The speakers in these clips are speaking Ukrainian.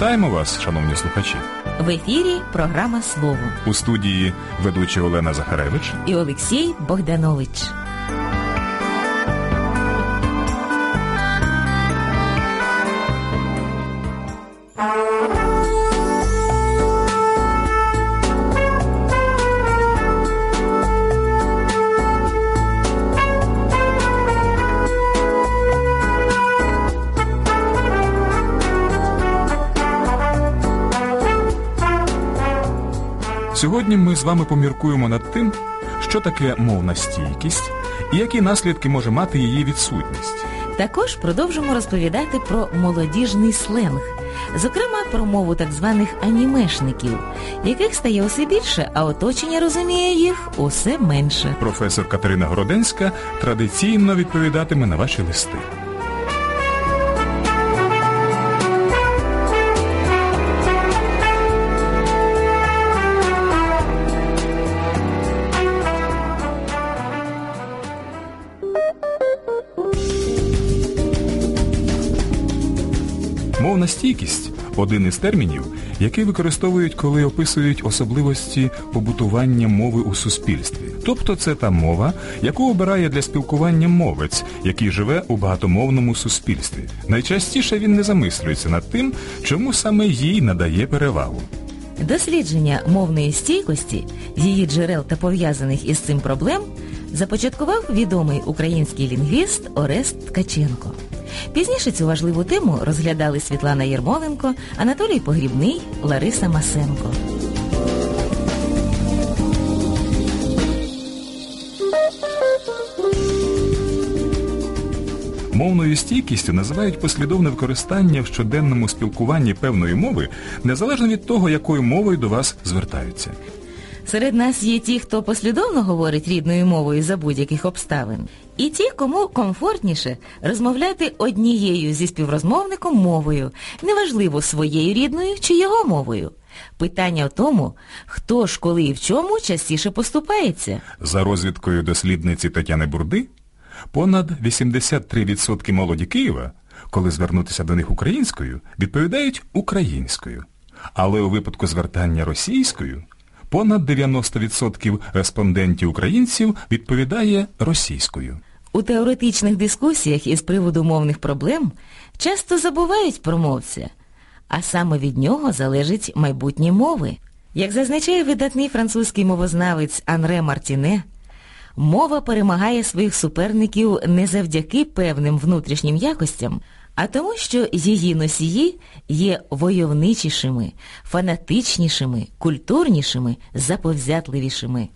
Вітаємо вас, шановні слухачі. В ефірі програма Слово У студії ведучі Олена Захаревич. і Олексій Богданович. Сьогодні ми з вами поміркуємо над тим, що таке мовна стійкість і які наслідки може мати її відсутність. Також продовжимо розповідати про молодіжний сленг, зокрема про мову так званих анімешників, яких стає усе більше, а оточення розуміє їх усе менше. Професор Катерина Городенська традиційно відповідатиме на ваші листи. Мовна стійкість один із термінів, який використовують, коли описують особливості побутування мови у суспільстві. Тобто це та мова, яку обирає для спілкування мовець, який живе у багатомовному суспільстві. Найчастіше він не замислюється над тим, чому саме їй надає перевагу. Дослідження мовної стійкості, її джерел та пов'язаних із цим проблем започаткував відомий український лінгвіст Орест Ткаченко. Пізніше цю важливу тему розглядали Світлана Єрмоленко, Анатолій Погрібний, Лариса Масенко. Мовною стійкістю називають послідовне використання в щоденному спілкуванні певної мови, незалежно від того, якою мовою до вас звертаються. Серед нас є ті, хто послідовно говорить рідною мовою за будь-яких обставин, і ті, кому комфортніше розмовляти однією зі співрозмовником мовою, неважливо своєю рідною чи його мовою. Питання в тому, хто ж коли і в чому частіше поступається. За розвідкою дослідниці Тетяни Бурди, понад 83% молоді Києва, коли звернутися до них українською, відповідають українською. Але у випадку звертання російською понад 90% респондентів українців відповідає російською. У теоретичних дискусіях із приводу мовних проблем часто забувають про мовця, а саме від нього залежить майбутнє мови. Як зазначає видатний французький мовознавець Анре Мартіне, мова перемагає своїх суперників не завдяки певним внутрішнім якостям, а тому, що її носії є войовничішими, фанатичнішими, культурнішими, заповзятливішими.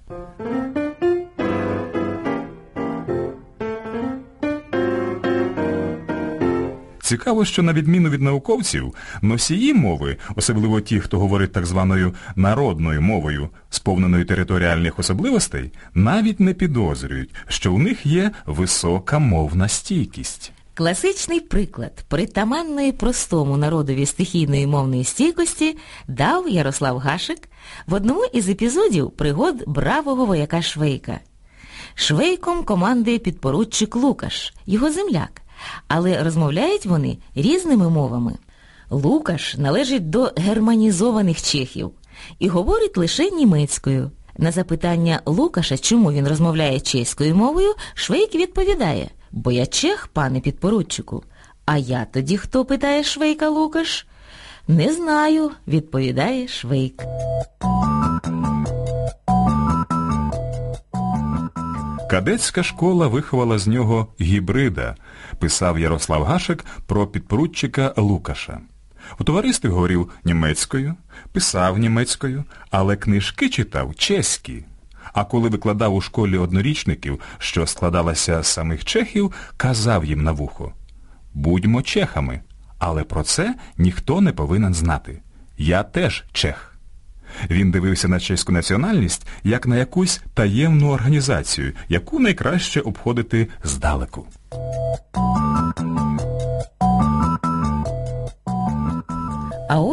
Цікаво, що на відміну від науковців, носії мови, особливо ті, хто говорить так званою народною мовою, сповненою територіальних особливостей, навіть не підозрюють, що у них є висока мовна стійкість. Класичний приклад притаманної простому народові стихійної мовної стійкості дав Ярослав Гашик в одному із епізодів пригод бравого вояка Швейка. Швейком командує підпоручик Лукаш, його земляк, але розмовляють вони різними мовами. Лукаш належить до германізованих чехів і говорить лише німецькою. На запитання Лукаша, чому він розмовляє чеською мовою, Швейк відповідає – Бо я чех, пане підпоручику. А я тоді хто, питає Швейка Лукаш? Не знаю, відповідає Швейк. Кадетська школа виховала з нього гібрида, писав Ярослав Гашик про підпоручика Лукаша. У товаристві говорив німецькою, писав німецькою, але книжки читав чеські. А коли викладав у школі однорічників, що складалася з самих чехів, казав їм на вухо «Будьмо чехами, але про це ніхто не повинен знати. Я теж чех». Він дивився на чеську національність як на якусь таємну організацію, яку найкраще обходити здалеку.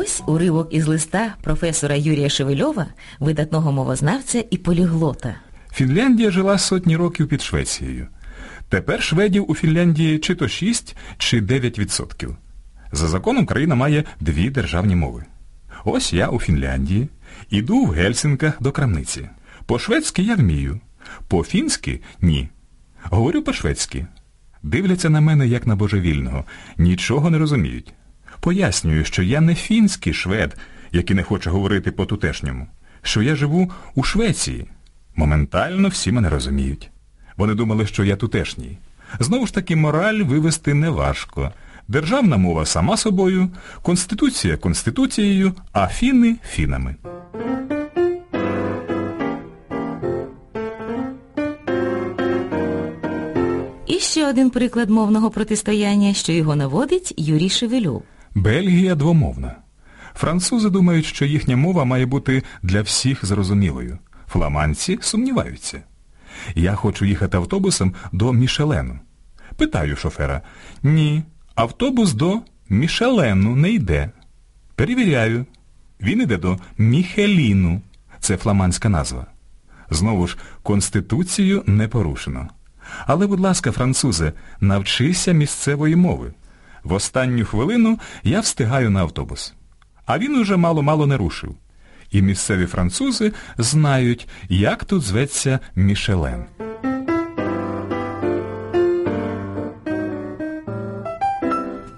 Ось уривок із листа професора Юрія Шевельова, видатного мовознавця і поліглота. Фінляндія жила сотні років під Швецією. Тепер шведів у Фінляндії чи то 6, чи 9 відсотків. За законом країна має дві державні мови. Ось я у Фінляндії, іду в Гельсінках до крамниці. По-шведськи я вмію, по-фінськи ні. Говорю по-шведськи. Дивляться на мене, як на божевільного, нічого не розуміють. Пояснюю, що я не фінський швед, який не хоче говорити по-тутешньому, що я живу у Швеції. Моментально всі мене розуміють. Вони думали, що я тутешній. Знову ж таки, мораль вивести неважко. Державна мова сама собою, конституція конституцією, а фіни фінами. І ще один приклад мовного протистояння, що його наводить Юрій Шевельов. Бельгія двомовна. Французи думають, що їхня мова має бути для всіх зрозумілою. Фламандці сумніваються. Я хочу їхати автобусом до Мішелену. Питаю шофера. Ні, автобус до Мішелену не йде. Перевіряю. Він іде до Міхеліну. Це фламандська назва. Знову ж, Конституцію не порушено. Але, будь ласка, французе, навчися місцевої мови. В останню хвилину я встигаю на автобус. А він уже мало-мало не рушив. І місцеві французи знають, як тут зветься Мішелен.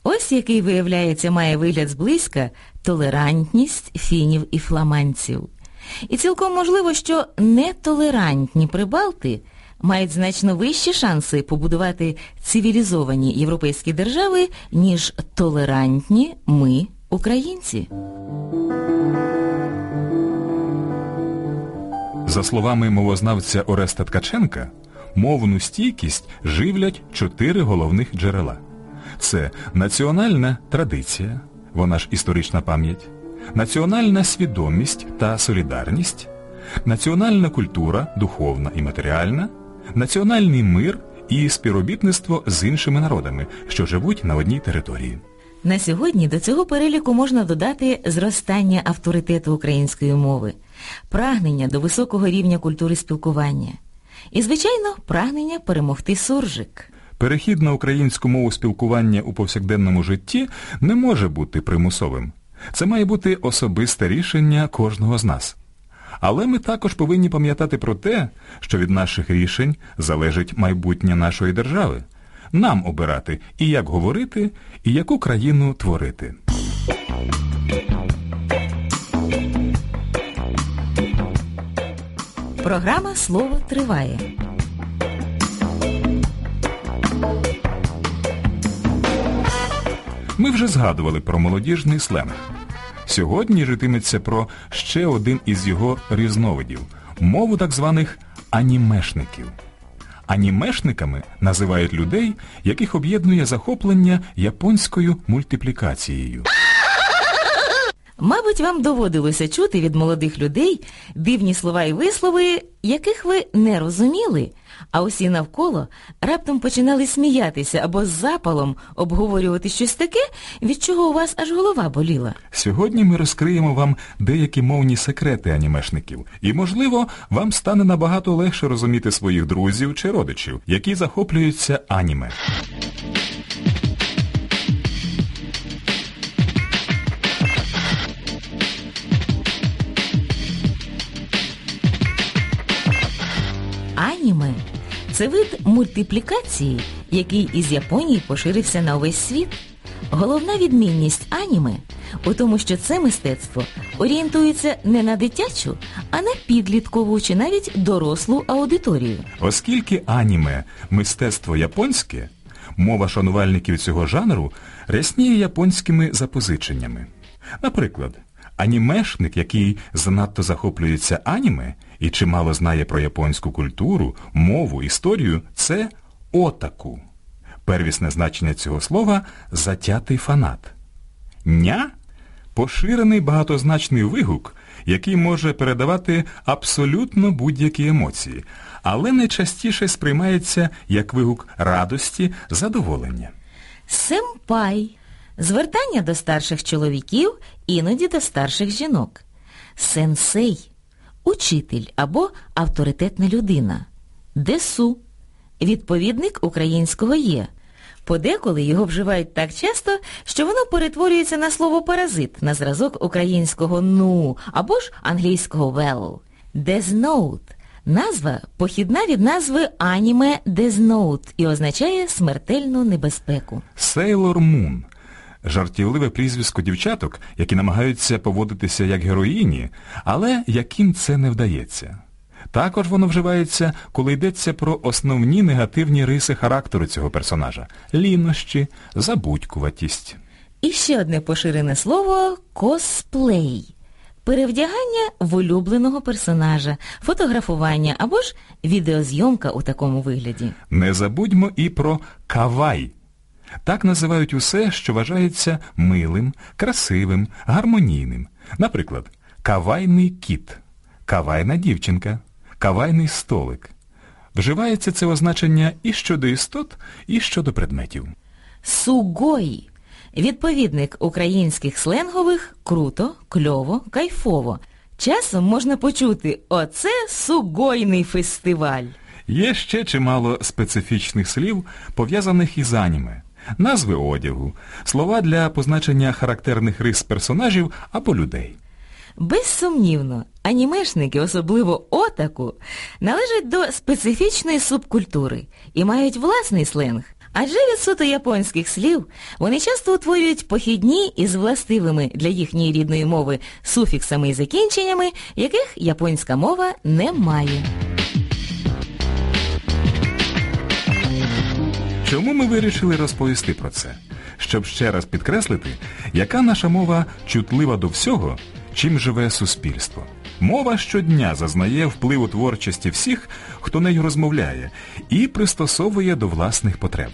Ось який, виявляється, має вигляд зблизька толерантність фінів і фламандців. І цілком можливо, що нетолерантні прибалти мають значно вищі шанси побудувати цивілізовані європейські держави, ніж толерантні ми, українці. За словами мовознавця Ореста Ткаченка, мовну стійкість живлять чотири головних джерела. Це національна традиція, вона ж історична пам'ять, національна свідомість та солідарність, національна культура, духовна і матеріальна, національний мир і співробітництво з іншими народами, що живуть на одній території. На сьогодні до цього переліку можна додати зростання авторитету української мови, прагнення до високого рівня культури спілкування і, звичайно, прагнення перемогти суржик. Перехід на українську мову спілкування у повсякденному житті не може бути примусовим. Це має бути особисте рішення кожного з нас. Але ми також повинні пам'ятати про те, що від наших рішень залежить майбутнє нашої держави. Нам обирати і як говорити, і яку країну творити. Програма Слово триває. Ми вже згадували про молодіжний сленг. Сьогодні житиметься про ще один із його різновидів мову так званих анімешників. Анімешниками називають людей, яких об'єднує захоплення японською мультиплікацією. Мабуть, вам доводилося чути від молодих людей дивні слова і вислови, яких ви не розуміли, а усі навколо раптом починали сміятися або з запалом обговорювати щось таке, від чого у вас аж голова боліла. Сьогодні ми розкриємо вам деякі мовні секрети анімешників, і, можливо, вам стане набагато легше розуміти своїх друзів чи родичів, які захоплюються аніме. Аніме це вид мультиплікації, який із Японії поширився на увесь світ. Головна відмінність аніме у тому, що це мистецтво орієнтується не на дитячу, а на підліткову чи навіть дорослу аудиторію. Оскільки аніме мистецтво японське, мова шанувальників цього жанру рясніє японськими запозиченнями. Наприклад, анімешник, який занадто захоплюється аніме і чимало знає про японську культуру, мову, історію, це отаку. Первісне значення цього слова затятий фанат. Ня поширений багатозначний вигук, який може передавати абсолютно будь-які емоції, але найчастіше сприймається як вигук радості, задоволення. Семпай звертання до старших чоловіків, іноді до старших жінок. Сенсей учитель або авторитетна людина. Десу відповідник українського є. Подеколи його вживають так часто, що воно перетворюється на слово паразит на зразок українського ну або ж англійського well. Death назва похідна від назви аніме Death і означає смертельну небезпеку. Сейлор Мун жартівливе прізвисько дівчаток, які намагаються поводитися як героїні, але яким це не вдається. Також воно вживається, коли йдеться про основні негативні риси характеру цього персонажа лінощі, забудькуватість. І ще одне поширене слово косплей. Перевдягання в улюбленого персонажа, фотографування або ж відеозйомка у такому вигляді. Не забудьмо і про кавай. Так називають усе, що вважається милим, красивим, гармонійним. Наприклад, кавайний кіт, кавайна дівчинка, кавайний столик. Вживається це означення і щодо істот, і щодо предметів. Сугой – відповідник українських сленгових круто, кльово, кайфово. Часом можна почути «Оце сугойний фестиваль». Є ще чимало специфічних слів, пов'язаних із аніме. Назви одягу, слова для позначення характерних рис персонажів або людей. Безсумнівно, анімешники, особливо отаку, належать до специфічної субкультури і мають власний сленг. Адже від суто японських слів вони часто утворюють похідні із властивими для їхньої рідної мови суфіксами і закінченнями, яких японська мова не має. Чому ми вирішили розповісти про це? Щоб ще раз підкреслити, яка наша мова чутлива до всього, чим живе суспільство. Мова щодня зазнає впливу творчості всіх, хто нею розмовляє, і пристосовує до власних потреб.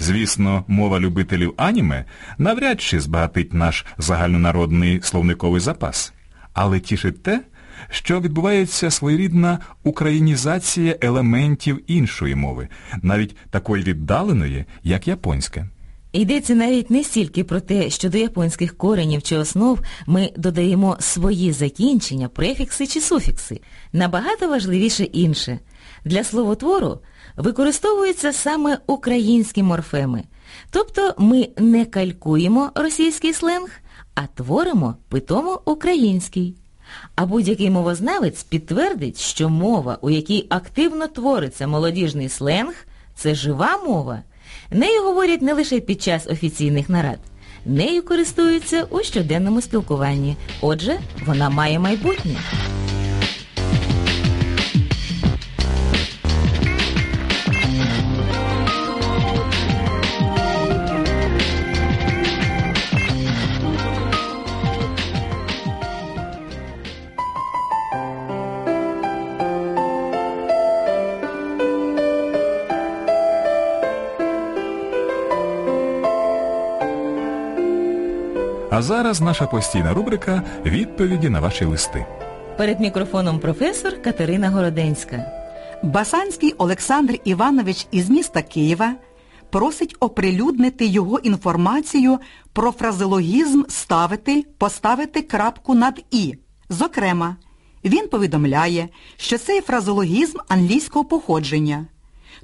Звісно, мова любителів аніме навряд чи збагатить наш загальнонародний словниковий запас. Але тішить те, що відбувається своєрідна українізація елементів іншої мови, навіть такої віддаленої, як японська. Йдеться навіть не стільки про те, що до японських коренів чи основ ми додаємо свої закінчення, префікси чи суфікси. Набагато важливіше інше. Для словотвору використовуються саме українські морфеми. Тобто ми не калькуємо російський сленг, а творимо питомо український. А будь-який мовознавець підтвердить, що мова, у якій активно твориться молодіжний сленг, це жива мова. Нею говорять не лише під час офіційних нарад. Нею користуються у щоденному спілкуванні. Отже, вона має майбутнє. А зараз наша постійна рубрика Відповіді на ваші листи. Перед мікрофоном професор Катерина Городенська. Басанський Олександр Іванович із міста Києва просить оприлюднити його інформацію про фразеологізм ставити, поставити крапку над І. Зокрема, він повідомляє, що цей фразеологізм англійського походження,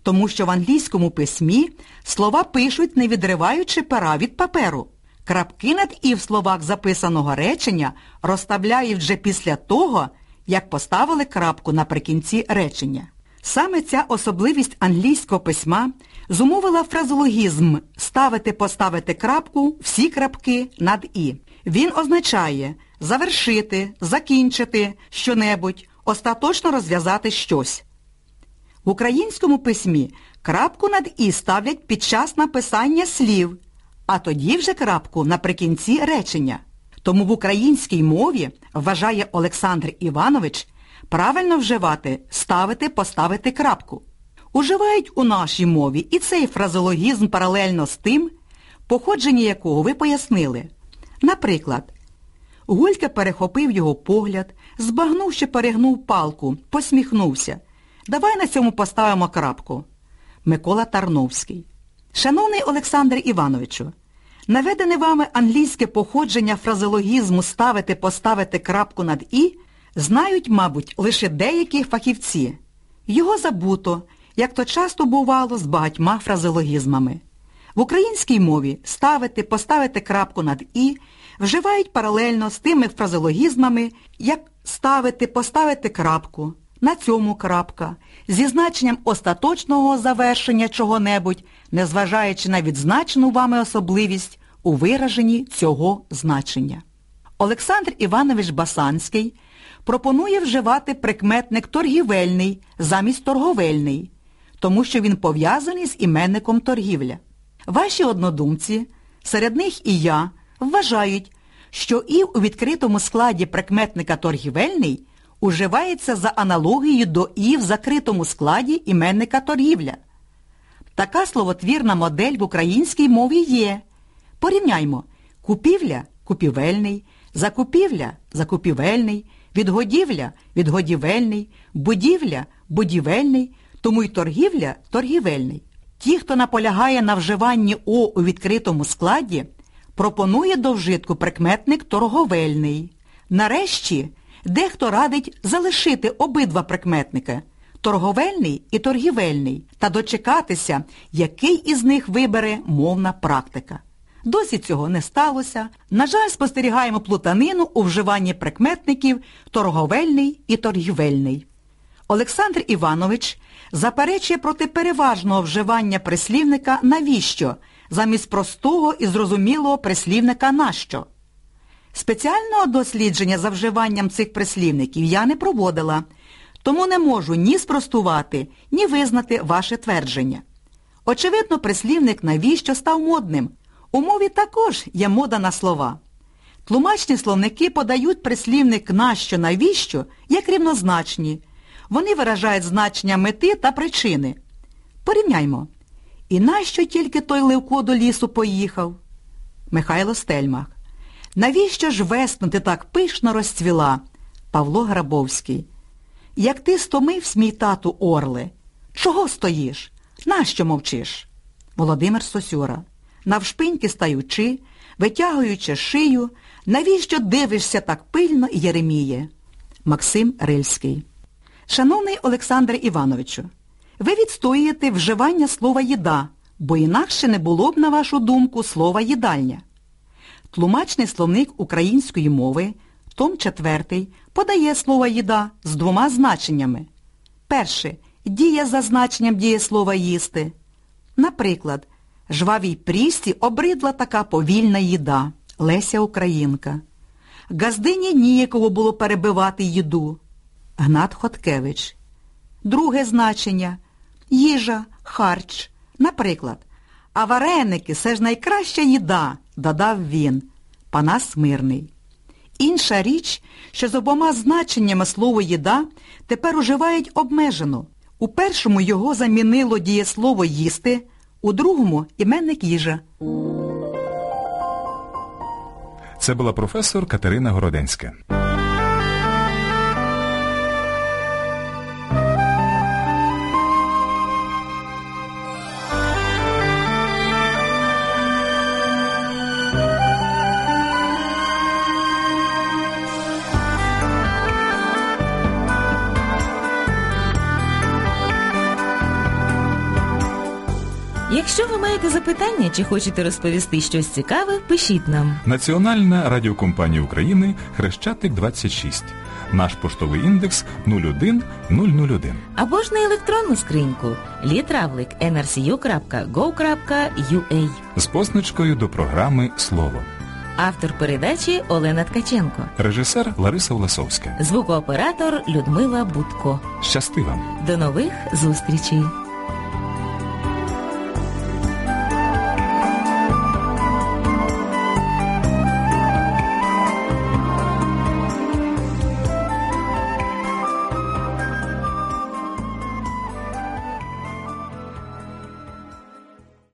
тому що в англійському письмі слова пишуть, не відриваючи пера від паперу. Крапки над і в словах записаного речення розставляють вже після того, як поставили крапку наприкінці речення. Саме ця особливість англійського письма зумовила фразологізм ставити поставити крапку всі крапки над і. Він означає завершити, закінчити щонебудь, остаточно розв'язати щось. В українському письмі крапку над і ставлять під час написання слів а тоді вже крапку наприкінці речення. Тому в українській мові, вважає Олександр Іванович, правильно вживати ставити, поставити крапку. Уживають у нашій мові і цей фразологізм паралельно з тим, походження якого ви пояснили. Наприклад, Гулька перехопив його погляд, збагнув, що перегнув палку, посміхнувся. Давай на цьому поставимо крапку. Микола Тарновський. Шановний Олександр Івановичу, наведене вами англійське походження фразеологізму ставити поставити крапку над І знають, мабуть, лише деякі фахівці. Його забуто, як то часто бувало з багатьма фразеологізмами. В українській мові ставити, поставити крапку над І вживають паралельно з тими фразеологізмами, як ставити, поставити крапку, на цьому крапка, зі значенням остаточного завершення чого-небудь, незважаючи на відзначену вами особливість у вираженні цього значення. Олександр Іванович Басанський пропонує вживати прикметник торгівельний замість торговельний, тому що він пов'язаний з іменником торгівля. Ваші однодумці, серед них і я, вважають, що і у відкритому складі прикметника торгівельний уживається за аналогією до і в закритому складі іменника торгівля. Така словотвірна модель в українській мові є. Порівняймо купівля купівельний, закупівля закупівельний, відгодівля відгодівельний, будівля будівельний, тому й торгівля торгівельний. Ті, хто наполягає на вживанні О у відкритому складі, пропонує до вжитку прикметник торговельний. Нарешті, дехто радить залишити обидва прикметники торговельний і торгівельний та дочекатися, який із них вибере мовна практика. Досі цього не сталося. На жаль, спостерігаємо плутанину у вживанні прикметників торговельний і торгівельний. Олександр Іванович заперечує проти переважного вживання прислівника навіщо замість простого і зрозумілого прислівника нащо. Спеціального дослідження за вживанням цих прислівників я не проводила, тому не можу ні спростувати, ні визнати ваше твердження. Очевидно, прислівник навіщо став модним. У мові також є мода на слова. Тлумачні словники подають прислівник нащо, навіщо як рівнозначні. Вони виражають значення мети та причини. Порівняймо. І нащо тільки той Левко до лісу поїхав? Михайло Стельмах. Навіщо ж весну ти так пишно розцвіла? Павло Грабовський. Як ти стомився, мій тату Орле? Чого стоїш? Нащо мовчиш? Володимир Сосюра. Навшпиньки стаючи, витягуючи шию, навіщо дивишся так пильно, Єреміє? Максим Рильський. Шановний Олександре Івановичу, ви відстоюєте вживання слова їда, бо інакше не було б, на вашу думку, слова їдальня. Тлумачний словник української мови, том 4, подає слово їда з двома значеннями. Перше дія за значенням дієслова їсти. Наприклад, жвавій прісті обридла така повільна їда Леся Українка. Газдині ніяково було перебивати їду. Гнат Хоткевич. Друге значення їжа, харч. Наприклад, а вареники це ж найкраща їда, додав він, Панас Мирний. Інша річ, що з обома значеннями слово їда тепер уживають обмежено. У першому його замінило дієслово їсти, у другому іменник їжа. Це була професор Катерина Городенська. Запитання чи хочете розповісти щось цікаве, пишіть нам. Національна радіокомпанія України Хрещатик 26. Наш поштовий індекс 01001. Або ж на електронну скриньку літравлик nrcu.go.ua З позначкою до програми Слово. Автор передачі Олена Ткаченко. Режисер Лариса Власовська. Звукооператор Людмила Будко. Щасти вам! До нових зустрічей!